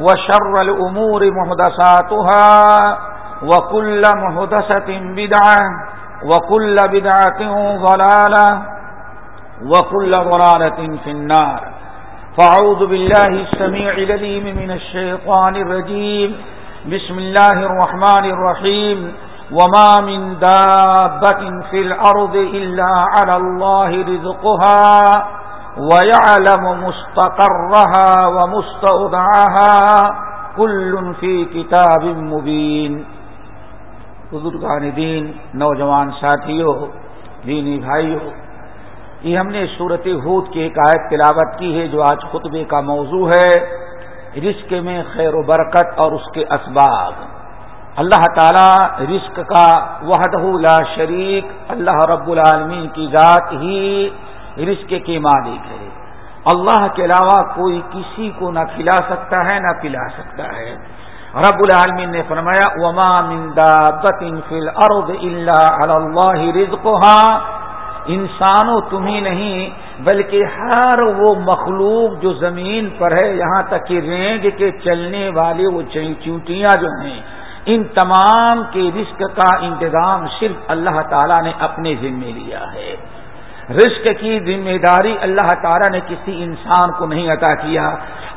وشر الأمور محدثاتها وكل محدثة بدعة وكل بدعة ضلالة وكل ضلالة في النار. فأعوذ بالله السميع لليم من الشيطان الرجيم. بسم الله الرحمن الرحيم. وما من دابة في الأرض إلا على الله رزقها. ويعلم مستقرها ومستودعها كل في كتاب مبين. بزرگان دین، نوجوان ساتھیوں، دینی بھائیوں، یہ ہم نے صورت حود کی ایک آیت تلاوت کی ہے جو آج خطبے کا موضوع ہے، رزق میں خیر و برکت اور اس کے اسباب۔ اللہ تعالی رزق کا وحدہ لا شریک، اللہ رب العالمین کی ذات ہی رزق کے مالک ہے۔ اللہ کے علاوہ کوئی کسی کو نہ کھلا سکتا ہے، نہ پلا سکتا ہے۔ رب العالمین نے فرمایا، وما من دابت فی الارض الا علی اللہ رزقها۔ انسانوں تمہیں نہیں، بلکہ ہر وہ مخلوق جو زمین پر ہے، یہاں تک کہ رینگ کے چلنے والے وہ چونٹیاں جو ہیں، ان تمام کے رزق کا انتظام صرف اللہ تعالیٰ نے اپنے ذمے لیا ہے۔ رزق کی ذمہ داری اللہ تعالیٰ نے کسی انسان کو نہیں عطا کیا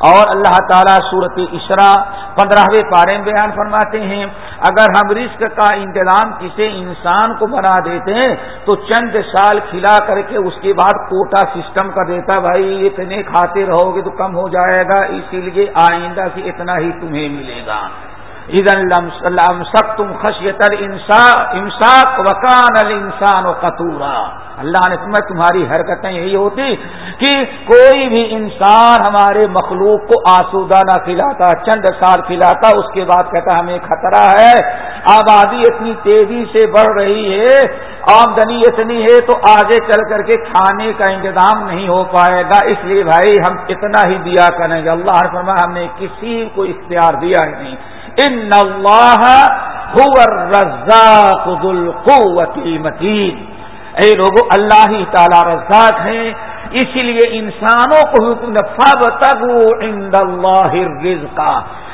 اور اللہ تعالیٰ صورت اشرا پندرہویں پارے میں بیان فرماتے ہیں، اگر ہم رزق کا انتظام کسی انسان کو بنا دیتے ہیں تو چند سال کھلا کر کے اس کے بعد کوٹا سسٹم کر دیتا، بھائی اتنے کھاتے رہو گے تو کم ہو جائے گا، اسی لیے آئندہ سے اتنا ہی تمہیں ملے گا۔ تم خشیتر امساک وکان الانسان و قطورا اللہ نے تمہیں تمہاری حرکتیں یہی ہوتی کہ کوئی بھی انسان ہمارے مخلوق کو آسودہ نہ کھلاتا، چند سال کھلاتا، اس کے بعد کہتا، ہمیں خطرہ ہے، آبادی اتنی تیزی سے بڑھ رہی ہے، آمدنی اتنی ہے، تو آگے چل کر کے کھانے کا انتظام نہیں ہو پائے گا۔ اس لیے بھائی، ہم اتنا ہی دیا کریں گے۔ اللہ نے فرمایا ہم نے کسی کو اختیار دیا ہی نہیں۔ ان اللہ هو الرزاق ذو القوت المتین اے لوگوں اللہ ہی تعالی رزاق ہیں اسی لیے انسانوں کو حکم فب عند اللہ الرزق۔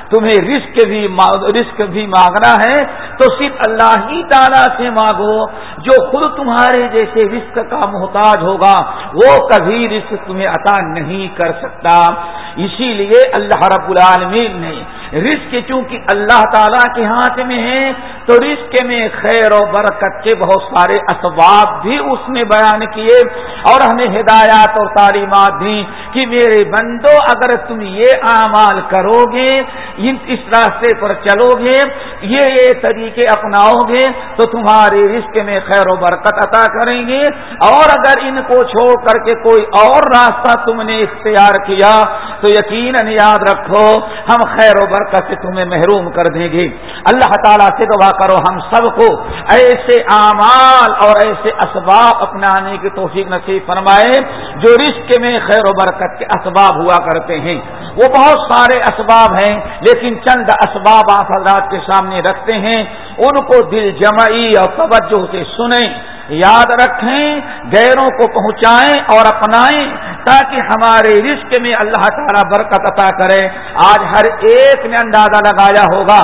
تمہیں رزق بھی رزق بھی مانگنا ہے، تو صرف اللہ ہی تعالیٰ سے مانگو۔ جو خود تمہارے جیسے رزق کا محتاج ہوگا، وہ کبھی رزق تمہیں عطا نہیں کر سکتا۔ اسی لیے اللہ رب العالمین نے رزق چونکہ اللہ تعالیٰ کے ہاتھ میں ہے تو رزق میں خیر و برکت کے بہت سارے اسباب بھی اس نے بیان کیے اور ہمیں ہدایات اور تعلیمات دی کہ میرے بندو، اگر تم یہ اعمال کرو گے اس راستے پر چلو گے یہ یہ طریقے اپناؤ گے تو تمہارے رزق میں خیر و برکت عطا کریں گے۔ اور اگر ان کو چھوڑ کر کے کوئی اور راستہ تم نے اختیار کیا، تو یقیناً یاد رکھو، ہم خیر و برکت سے تمہیں محروم کر دیں گے۔ اللہ تعالیٰ سے دعا کرو ہم سب کو ایسے اعمال اور ایسے اسباب اپنانے کی توفیق نصیب فرمائے جو رزق میں خیر و برکت کے اسباب ہوا کرتے ہیں۔ وہ بہت سارے اسباب ہیں لیکن چند اسباب آپ حضرات کے سامنے رکھتے ہیں۔ ان کو دل جمعی اور توجہ سے سنیں۔ یاد رکھیں، غیروں کو پہنچائیں اور اپنائیں تاکہ ہمارے رزق میں اللہ تعالیٰ برکت عطا کرے۔ آج ہر ایک نے اندازہ لگایا ہوگا،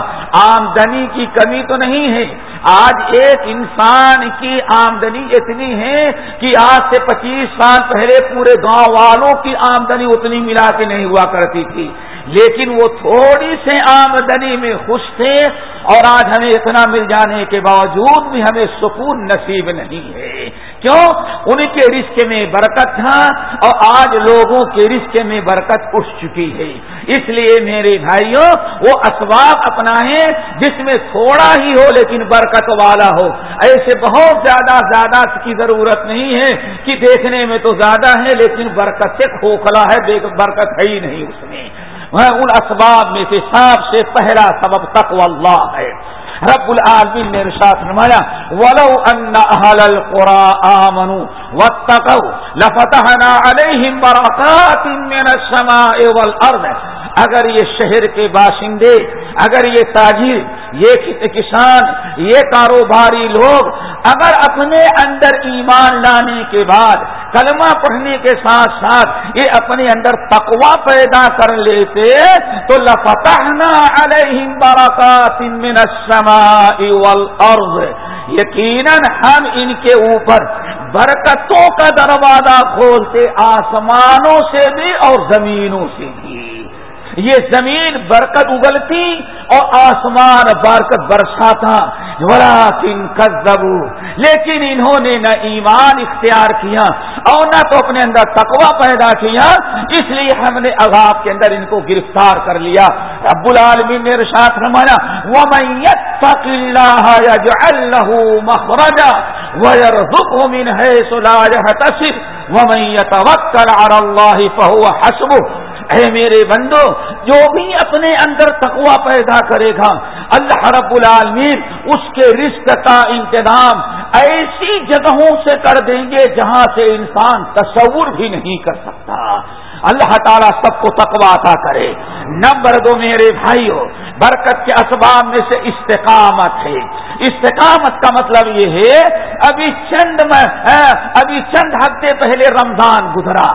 آمدنی کی کمی تو نہیں ہے۔ آج ایک انسان کی آمدنی اتنی ہے کہ آج سے پچیس سال پہلے پورے گاؤں والوں کی آمدنی اتنی ملا کے نہیں ہوا کرتی تھی۔ لیکن وہ تھوڑی سے آمدنی میں خوش تھے اور آج ہمیں اتنا مل جانے کے باوجود بھی ہمیں سکون نصیب نہیں ہے۔ کیوں؟ ان کے رشتے میں برکت تھا اور آج لوگوں کے رشتے میں برکت اٹھ چکی ہے۔ اس لیے میرے بھائیوں، وہ اسباب اپنا ہے جس میں تھوڑا ہی ہو لیکن برکت والا ہو۔ ایسے بہت زیادہ زیادہ کی ضرورت نہیں ہے کہ دیکھنے میں تو زیادہ ہے لیکن برکت سے کھوکھلا ہے برکت ہے ہی نہیں اس میں۔ ان اسباب میں سے سب سے پہلا سبب تقوی اللہ ہے۔ رب العالمین نے ارشاد فرمایا، ولو ان اهل القرى امنوا واتقوا لفتحنا عليهم بركات من السماء والارض اگر یہ شہر کے باشندے، اگر یہ تاجر یہ کسان، یہ کاروباری لوگ اگر اپنے اندر ایمان لانے کے بعد، کلمہ پڑھنے کے ساتھ ساتھ یہ اپنے اندر تقوا پیدا کر لیتے، تو لفتحنا علیہم برکات من السماء والارض. یقیناً ہم ان کے اوپر برکتوں کا دروازہ کھولتے، آسمانوں سے بھی اور زمینوں سے بھی. یہ زمین برکت اگلتی اور آسمان برکت برساتا۔ ولاکن کذبو لیکن انہوں نے نہ ایمان اختیار کیا اور نہ تو اپنے اندر تقوی پیدا کیا، اس لیے ہم نے عذاب کے اندر ان کو گرفتار کر لیا۔ رب العالمین نے رشاط رمایا وہ میت فقلہ له مخرجا ويرزقه من حيث لا يحتسب، ومن يتوكل على الله فهو اے میرے بندو، جو بھی اپنے اندر تقوا پیدا کرے گا، اللہ رب العالمین اس کے رشت کا انتظام ایسی جگہوں سے کر دیں گے جہاں سے انسان تصور بھی نہیں کر سکتا۔ اللہ تعالیٰ سب کو تقوا عطا کرے۔ نمبر دو میرے بھائیوں برکت کے اسباب میں سے استقامت ہے۔ استقامت کا مطلب یہ ہے، ابھی چند میں ابھی چند ہفتے پہلے رمضان گزرا۔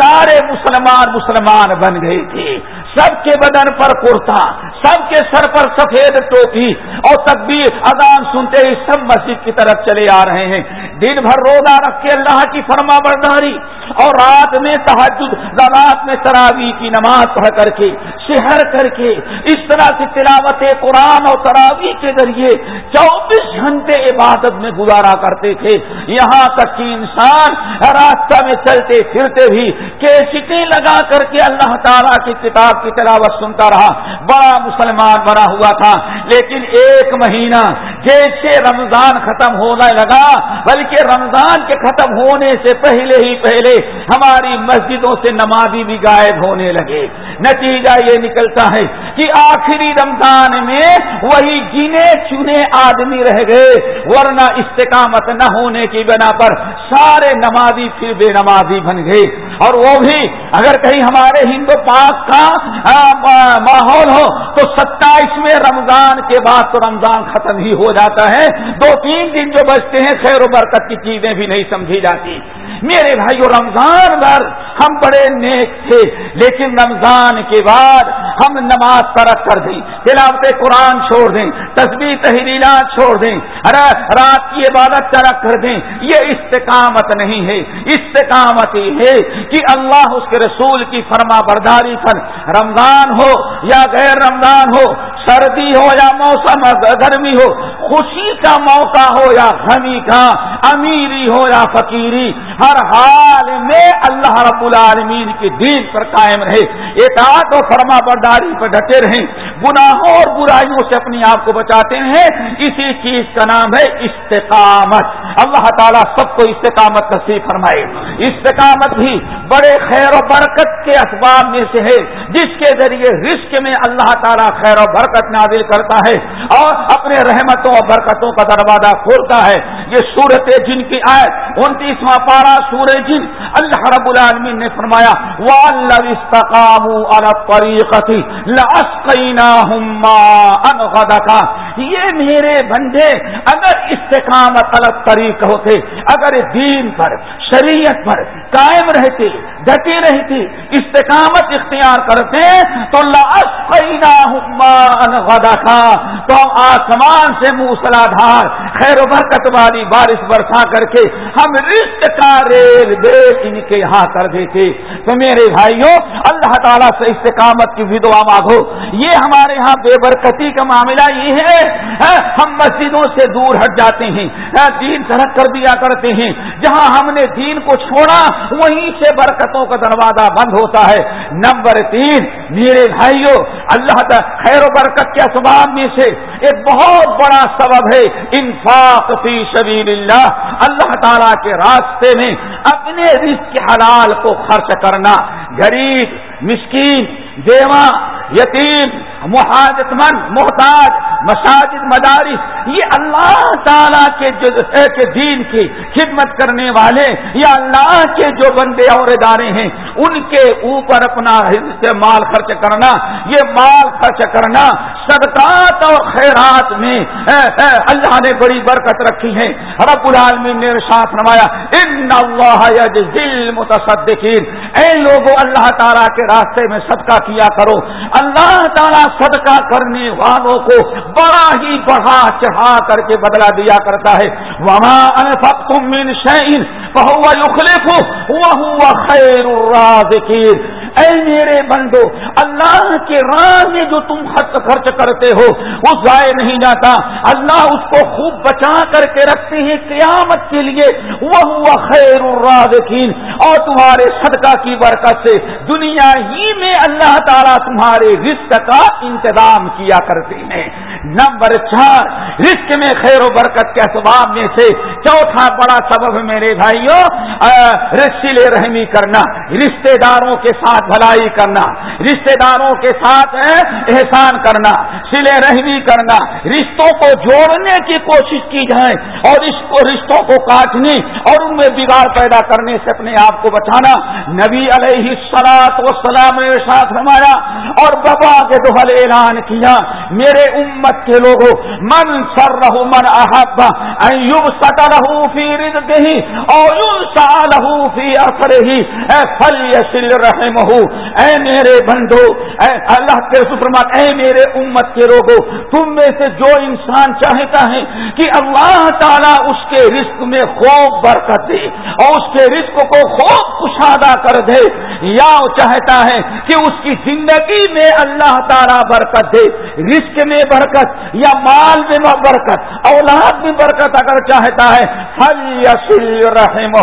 سارے مسلمان مسلمان بن گئے تھے۔ سب کے بدن پر کرتا، سب کے سر پر سفید ٹوپی، اور تب بھی اذان سنتے ہی سب مسجد کی طرف چلے آ رہے ہیں۔ دن بھر روزہ رکھ کے اللہ کی فرما برداری، اور رات میں تحجد رات میں تراوی کی نماز پڑھ کر کے شہر کر کے، اس طرح سے تلاوت قرآن اور تراوی کے ذریعے چوبیس گھنٹے عبادت میں گزارا کرتے تھے۔ یہاں تک کہ انسان راستہ میں چلتے پھرتے بھی کیسٹیں لگا کر کے اللہ تعالیٰ کی کتاب کی تلاوت سنتا رہا۔ بڑا مسلمان بنا ہوا تھا۔ لیکن ایک مہینہ جیسے رمضان ختم ہونے لگا، بلکہ رمضان کے ختم ہونے سے پہلے ہی پہلے ہماری مسجدوں سے نمازی بھی غائب ہونے لگے۔ نتیجہ یہ نکلتا ہے کہ آخری رمضان میں وہی گنے چنے آدمی رہ گئے، ورنہ استقامت نہ ہونے کی بنا پر سارے نمازی پھر بے نمازی بن گئے۔ اور وہ بھی اگر کہیں ہمارے ہندو پاک کا ماحول ہو، تو ستائیسویں رمضان کے بعد تو رمضان ختم ہی ہو جاتا ہے۔ دو تین دن جو بچتے ہیں، خیر و برکت کی چیزیں بھی نہیں سمجھی جاتی۔ میرے بھائیو، رمضان بھر ہم بڑے نیک تھے، لیکن رمضان کے بعد ہم نماز ترک کر دیں، تلاوت قرآن چھوڑ دیں تصویر تحریرات چھوڑ دیں رات کی عبادت ترک کر دیں۔ یہ استقامت نہیں ہے۔ استقامت یہ ہے کہ اللہ اس کے رسول کی فرما برداری پر رمضان ہو یا غیر رمضان ہو سردی ہو یا موسم گرمی ہو، خوشی کا موقع ہو یا غمی کا، امیری ہو یا فقیری، ہر حال میں اللہ رب العالمین کے دین پر قائم رہے۔ اطاعت و فرما برداری پر ڈٹے رہیں۔ گناہوں اور برائیوں سے اپنے آپ کو بچاتے ہیں اسی چیز کا نام ہے استقامت۔ اللہ تعالیٰ سب کو استقامت نصیب فرمائے۔ استقامت بھی بڑے خیر و برکت کے اسباب میں سے ہے، جس کے ذریعے رزق میں اللہ تعالیٰ خیر و برکت نازل کرتا ہے اور اپنے رحمتوں اور برکتوں کا دروازہ کھولتا ہے۔ یہ سورت جن کی آئے انتیسواں پارا سورج جن، اللہ رب العالمین نے فرمایا یہ میرے بندے، اگر استقامت الگ طریق ہوتے، اگر دین پر، شریعت پر قائم رہتے ڈٹی رہتی، استقامت اختیار کرتے، تو تو آسمان سے موسلا دھار، خیر و برکت والی بارش برسا کر کے ہم رشت کا ریل بیل ان کے یہاں کر دیتے۔ تو میرے بھائیوں، اللہ تعالیٰ سے استقامت کی بھی دعا مانگو۔ یہ ہمارے یہاں بے برکتی کا معاملہ یہ ہے ہاں، ہم مسجدوں سے دور ہٹ جاتے ہیں ہاں، دین سڑک کر دیا کرتے ہیں۔ جہاں ہم نے دین کو چھوڑا وہیں سے برکتوں کا دروازہ بند ہوتا ہے۔ نمبر تین، میرے بھائیوں اللہ خیر و برکت کے اسباب میں سے ایک بہت بڑا سبب ہے انفاق فی شبیل اللہ اللہ تعالی کے راستے میں اپنے رزق حلال کو خرچ کرنا۔ غریب، مسکین دیواں یتیم محاجت مند، محتاج، مساجد، مدارس، یہ اللہ تعالیٰ کے جو دین کی خدمت کرنے والے، یا اللہ کے جو بندے اور ادارے ہیں، ان کے اوپر اپنا مال خرچ کرنا، یہ مال خرچ کرنا صدقات اور خیرات میں۔ اے اے، اللہ نے بڑی برکت رکھی ہے رب العالمین نے ساتھ نمایا ان اللہ یجزل متصدقین اے لوگوں اللہ تعالیٰ کے راستے میں صدقہ کیا کرو۔ اللہ تعالیٰ صدقہ کرنے والوں کو بڑا ہی بڑھا چڑھا کر کے بدلا دیا کرتا ہے۔ وہاں من شعین بہو یخلف وہ خیر الرازقین اے میرے بندو، اللہ کے راہ میں جو تم خرچ خرچ کرتے ہو، وہ ضائع نہیں جاتا۔ اللہ اس کو خوب بچا کر کے رکھتے ہیں قیامت کے لیے۔ وہ خیر الرازقین۔ اور تمہارے صدقہ کی برکت سے دنیا ہی میں اللہ تعالیٰ تمہارے رزق کا انتظام کیا کرتے ہیں۔ نمبر چار، رزق میں خیر و برکت کے اسباب میں سے چوتھا بڑا سبب میرے بھائیوں رسیلے رحمی کرنا۔ رشتے داروں کے ساتھ بھلائی کرنا رشتے داروں کے ساتھ احسان کرنا، سلے رحمی کرنا، رشتوں کو جوڑنے کی کوشش کی جائے اور اس کو رشتوں کو کاٹنے اور ان میں بگاڑ پیدا کرنے سے اپنے آپ کو بچانا۔ نبی علیہ سلاد و سلام ساتھ ہمارا اور بابا کے دوہل اعلان کیا، میرے امت کے لوگوں، من سر رہو من احبا ایوب سٹ رہو فی رزق ہی اور یونسا لہو فی اثر ہی اے فل اے میرے بندو، اے اللہ کے فرمان اے میرے امت کے لوگوں تم میں سے جو انسان چاہتا ہے کہ اللہ تعالیٰ اس کے رزق میں خوب برکت دے اور اس کے رزق کو خوب کشادہ کر دے، یا چاہتا ہے کہ اس کی زندگی میں اللہ تعالیٰ برکت دے، رزق میں برکت یا مال میں برکت، اولاد میں برکت اگر چاہتا ہے فل یسل رحم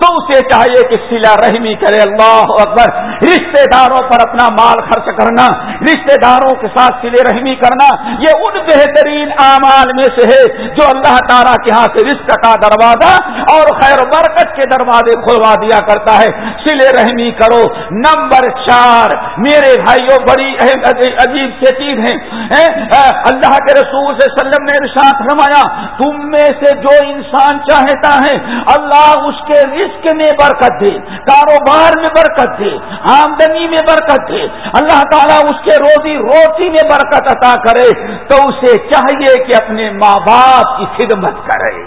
تو اسے چاہیے کہ سلا رحمی کرے، اللہ اکبر۔ رشتے داروں پر اپنا مال خرچ کرنا رشتے داروں کے ساتھ سلے رحمی کرنا، یہ ان بہترین اعمال میں سے ہے جو اللہ تعالیٰ کے ہاں سے رشت کا دروازہ اور خیر برکت کے دروازے کھلوا دیا کرتا ہے۔ سلے رحمی کرو۔ نمبر چار، میرے بھائیوں، بڑی عجیب سے چیز ہے۔ اللہ کے رسول سے وسلم نے ارشاد فرمایا، تم میں سے جو انسان چاہتا ہے، اللہ اس کے رزق میں برکت دے، کاروبار میں برکت دے۔ آمدنی میں برکت دے اللہ تعالیٰ اس کے روزی روٹی میں برکت عطا کرے تو اسے چاہیے کہ اپنے ماں باپ کی خدمت کرے۔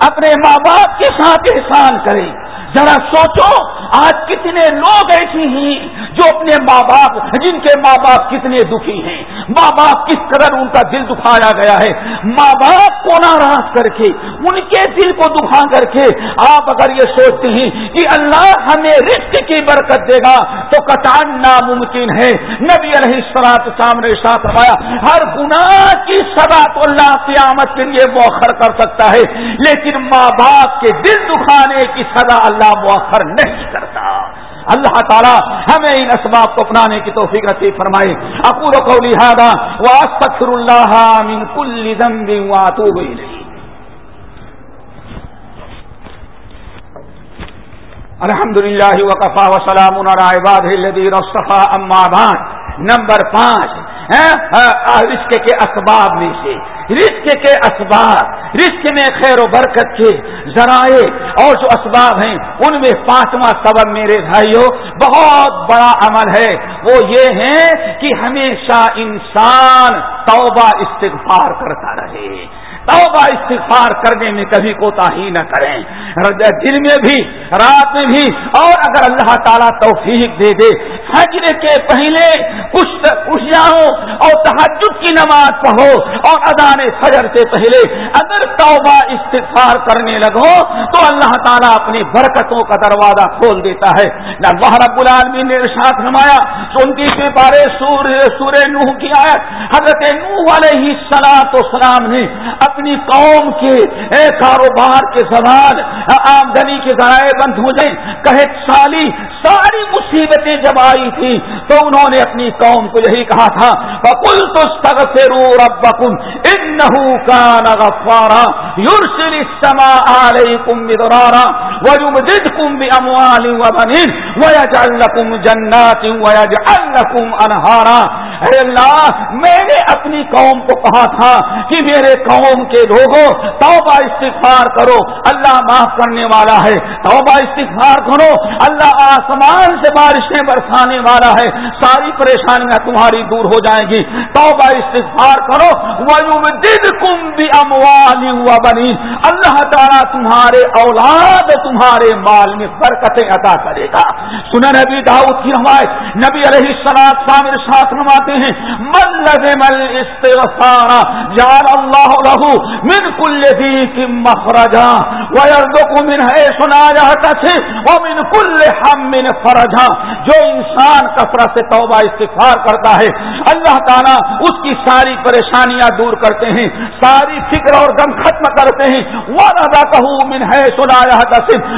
اپنے ماں باپ کے ساتھ احسان کرے۔ ذرا سوچو، آج کتنے لوگ ایسی ہیں جو اپنے ماں باپ، جن کے ماں باپ کتنے دکھی ہیں۔ ماں باپ کس قدر ان کا دل دکھایا گیا ہے۔ ماں باپ کو ناراض کر کے، ان کے دل کو دکھا کر کے آپ اگر یہ سوچتے ہیں کہ اللہ ہمیں رزق کی برکت دے گا، تو کٹان ناممکن ہے۔ نبی علیہ السلاط سامنے ساتھ روایا ہر گناہ کی سزا تو اللہ قیامت کے لیے مؤخر کر سکتا ہے، لیکن ماں باپ کے دل دکھانے کی سزا اللہ اللہ مؤخر نہیں کرتا۔ اللہ تعالیٰ ہمیں ان اسباب کو اپنانے کی توفیق نصیب فرمائے۔ اپور کو لہٰذا واسطر اللہ من کل ذنب واتوب الیہ۔ الحمد للہ وقفا وسلام علی عباده اصطفى اما بعد۔ نمبر پانچ ہاں، ہاں، رزق کے اسباب میں سے۔ رزق کے اسباب، رزق میں خیر و برکت کے ذرائع اور جو اسباب ہیں، ان میں پانچواں سبب میرے بھائیوں بہت بڑا عمل ہے۔ وہ یہ ہے کہ ہمیشہ انسان توبہ استغفار کرتا رہے۔ توبہ استغفار کرنے میں کبھی کوتا ہی نہ کریں۔ دن میں بھی، رات میں بھی، اور اگر اللہ تعالیٰ توفیق دے دے حجر کے پہلے کچھ اٹھ جاؤ اور تحجد کی نماز پڑھو اور ادان فجر سے پہلے اگر توبہ استغفار کرنے لگو تو اللہ تعالیٰ اپنی برکتوں کا دروازہ کھول دیتا ہے۔ نہ رب العالمین نے ارشاد نمایا انتیسویں پارے سور، سورہ نوح کی آیت حضرت نوح والے ہی سلام تو سلام نے اپنی قوم کے کاروبار کے سوال آمدنی کے ذرائع بند ہو جائیں۔ کہے سالی، ساری مصیبتیں جب آئی تھی، تو انہوں نے اپنی قوم کو یہی کہا تھا۔ بکل تو سگ سگفرو ربکم انہو کان غفارا یرسل السماء علیکم بدرارا ویمددکم باموال وبنین ویجعل لکم جنات ویجعل لکم انہارا اے اللہ، میں نے اپنی قوم کو کہا تھا کہ میرے قوم کے لوگوں، توبہ استغفار کرو، اللہ معاف کرنے والا ہے۔ توبہ استغفار کرو، اللہ آسمان سے بارشیں برسانے والا ہے۔ ساری پریشانیاں تمہاری دور ہو جائیں گی۔ توبہ استغفار کرو دل کم بھی اموالی ہوا بنی اللہ تعالیٰ تمہارے اولاد تمہارے مال میں برکتیں عطا کرے گا۔ سن نبی داؤد کی روایت نبی علیہ سلاد شامر ساتھ نماتے ہیں، من لگے مل استغفار جان اللہ لہو من کل ذی مخرجا ویردکو من ہے سنا جاتا ومن کل ہم من فرجا۔ جو انسان کثرت سے توبہ استغفار کرتا ہے، اللہ تعالیٰ اس کی ساری پریشانیاں دور کرتے ہیں۔ ساری فکر اور غم ختم کرتے ہیں۔ وہ رضا من ہے سنا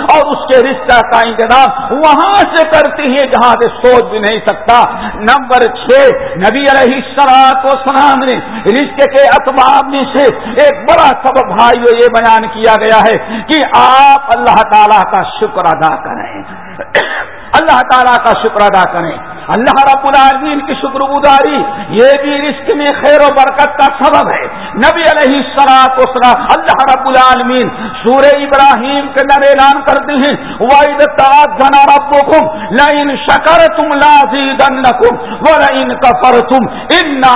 اور اس کے رشتہ کا انتظام وہاں سے کرتی ہیں جہاں سے سوچ بھی نہیں سکتا۔ نمبر چھ، نبی علیہ سرات و سلام نے رشتے کے اسباب میں سے ایک بڑا سبب بھائی یہ بیان کیا گیا ہے کہ آپ اللہ تعالیٰ کا شکر ادا کریں۔ اللہ تعالیٰ کا شکر ادا کریں۔ اللہ رب العالمین کی شکر گزاری یہ بھی رشک میں خیر و برکت کا سبب ہے۔ نبی علیہ سلاط وسلام اللہ رب العالمین سورہ ابراہیم کے نر اعلان کرتے ہیں وائد تاج جنا رب کم لائن شکر تم لازی دن کم و لائن کفر تم ان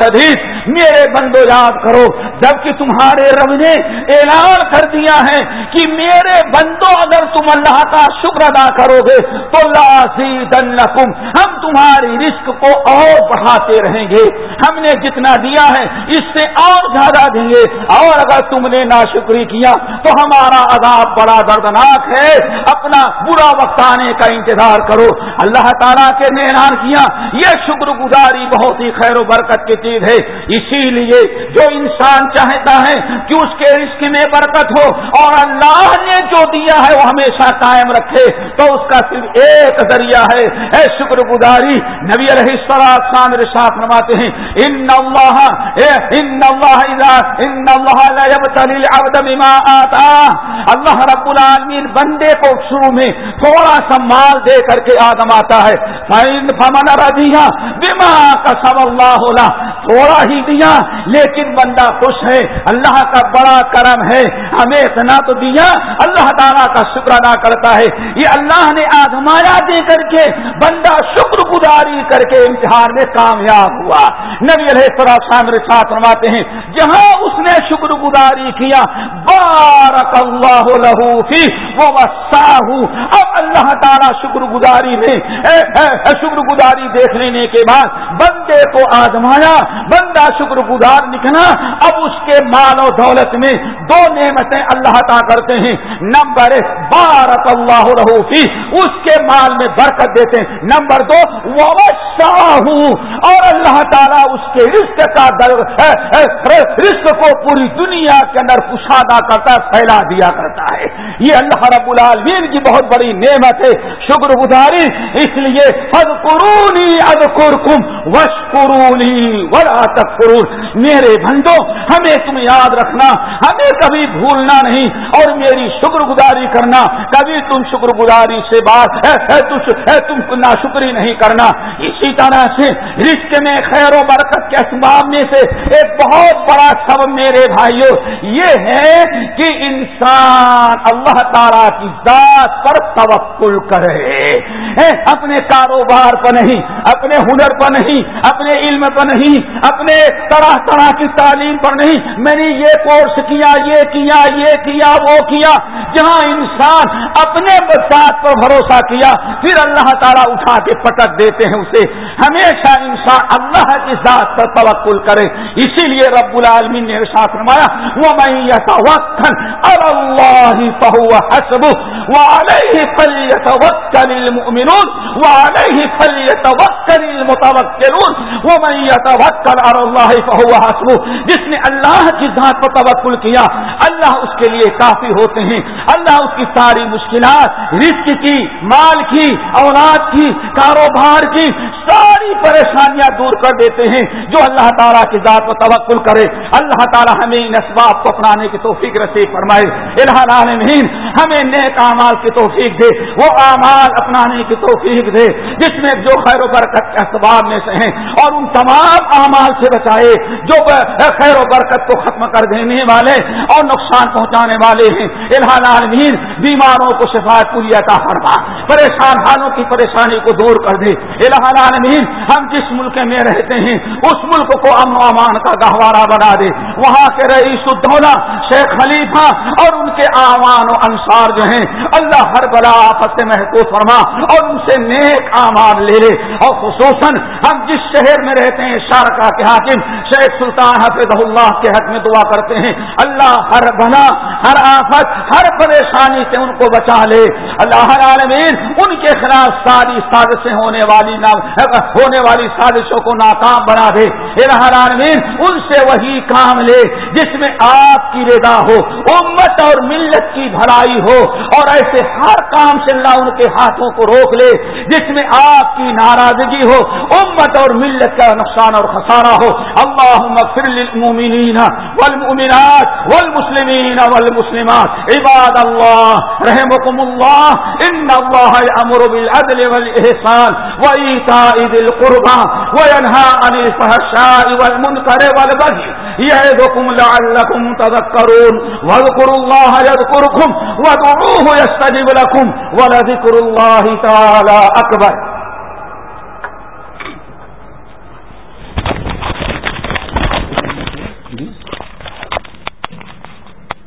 شدید میرے بندو، یاد کرو، جبکہ تمہارے رب نے اعلان کر دیا ہے کہ میرے بندو اگر تم اللہ کا شکر ادا کرو گے تو لازی ہم تمہاری رزق کو اور بڑھاتے رہیں گے۔ ہم نے جتنا دیا ہے، اس سے اور زیادہ دیں گے۔ اور اگر تم نے ناشکری کیا تو ہمارا عذاب بڑا دردناک ہے۔ اپنا برا وقت آنے کا انتظار کرو۔ اللہ تعالیٰ کے نے اعلان کیا، یہ شکر گزاری بہت ہی خیر و برکت کی چیز ہے۔ اسی لیے جو انسان چاہتا ہے کہ اس کے رزق میں برکت ہو اور اللہ نے جو دیا ہے وہ ہمیشہ قائم رکھے، تو اس کا صرف ایک ذریعہ ہے۔ اے شکر گزاری، نبی علیہ السلام رشاط فرماتے ہیں، ان اللہ ان اللہ ان اللہ لا يبتلي العبد بما آتا اللہ رب العالمین بندے کو شروع میں تھوڑا سا مال دے کر کے آدم آتا ہے۔ فین فمن رضیہ بما قسم اللہ له۔ تھوڑا ہی دیا، لیکن بندہ خوش ہے، اللہ کا بڑا کرم ہے، ہمیں اتنا تو دیا، اللہ تعالیٰ کا شکر ادا کرتا ہے۔ یہ اللہ نے آزمایا دے کر کے، بندہ شکر گزاری کر کے امتحان میں کامیاب ہوا۔ نبی علیہ السلام ساتھ فرماتے ہیں، جہاں اس نے شکر گزاری کیا، بارک اللہ لہو فی وہ اب اللہ تعالیٰ شکر گزاری میں شکر گزاری دیکھ لینے کے بعد، بندے کو آزمایا، بندہ شکر گزار نکلا اب اس کے مال و دولت میں دو نعمتیں اللہ عطا کرتے ہیں۔ نمبر ایک بارک اللہ رحوفی اس کے مال میں برکت دیتے ہیں۔ نمبر دو اور اللہ تعالیٰ اس کے رشت کا رشت کو پوری دنیا کے اندر کشادہ کرتا پھیلا دیا کرتا ہے۔ یہ اللہ رب العالمین کی بہت بڑی نعمت ہے۔ شکر گزاری، اس لیے اد قرونی اد قرکم وشکرولی ولا تکفرون۔ میرے بندو ہمیں تم یاد رکھنا، ہمیں کبھی بھولنا نہیں، اور میری شکر گزاری کرنا کبھی تم شکر گزاری سے بات تم نہ شکری نہیں کرنا۔ اسی طرح سے رشتے میں خیر و برکت کے اسباب میں سے ایک بہت بڑا سب میرے بھائیوں یہ ہے کہ انسان اللہ تعالی کی ذات پر توکل کرے۔ اپنے کاروبار پر نہیں، اپنے ہنر پر نہیں، اپنے علم پر نہیں، اپنے طرح طرح کی تعلیم پر نہیں۔ میں نے یہ کورس کیا، یہ کیا یہ کیا، وہ کیا۔ جہاں انسان اپنے ذات پر بھروسہ کیا، پھر اللہ تعالیٰ اٹھا کے پٹک دیتے ہیں اسے۔ ہمیشہ انسان اللہ کی ذات پر توکل کرے۔ اسی لیے رب العالمین نے ساتھ نمایا وہ میں اللہ حسب وعليه فليتوكل المؤمنون وعليه فليتوكل المتوكلون. ومن يتوكل على الله فهو حسبه. جس نے اللہ کی ذات پر توکل کیا، اللہ اس کے لیے کافی ہوتے ہیں. اللہ اس کی ساری مشکلات، رزق کی، مال کی، اولاد کی، کاروبار کی، ساری پریشانیاں دور کر دیتے ہیں، جو اللہ تعالیٰ کی ذات پر توکل کرے. اللہ تعالیٰ ہمیں ان اسباب کو اپنانے کی توفیق رسی فرمائے. العالمین، ہمیں نیک اعمال کی توفیق دے، وہ اعمال اپنانے کی توفیق دے، جس میں جو خیر و برکت کے اسباب میں سے ہیں اور ان تمام اعمال سے بچائے جو خیر و برکت کو ختم کر دینے والے اور نقصان پہنچانے والے ہیں۔ العالمین، بیماروں کو شفاعت پوری عطا فرما۔ پریشان حالوں کی پریشانی کو دور کر دے۔ العالمین، ہم جس ملک میں رہتے ہیں، اس ملک کو امن و امان کا گہوارہ بنا دے۔ وہاں کے رئیس الدولہ شیخ خلیفہ اور ان کے آوان و انصار جو ہیں، اللہ ہر بلا آفت سے محفوظ فرما اور ان سے نیک آمان لے لے۔ اور خصوصاً ہم جس شہر میں رہتے ہیں شارکا کے حاکم شیخ سلطان حفظ اللہ کے حق میں دعا کرتے ہیں۔ اللہ ہر بلا ہر آفت، ہر پریشانی سے ان کو بچا لے۔ اللہ عالمین، ان کے خلاف ساری سازشیں ہونے والی ہونے والی سازشوں کو ناکام بنا دے۔ عالمین، ان سے وہی کام لے جس میں آپ کی ردا ہو، امت اور ملت کی بھلائی ہو، اور ایسے ہر کام سے اللہ ان کے ہاتھوں کو روک لے جس میں آپ کی ناراضگی ہو، امت اور ملت کا نقصان اور خسارہ ہو۔ اللہ للمؤمنین والمؤمنات والمسلمین والمسلمات۔ عباد اللہ رحمكم اللہ، ان اللہ امر بالعدل والاحسان وایتاء ذی القربى وینهى عن الفحشاء والمنکر والبغي يعظكم لعلكم تذكرون. واذكروا الله يذكركم وادعوه يستجب لكم. ولذكر الله تعالى أكبر.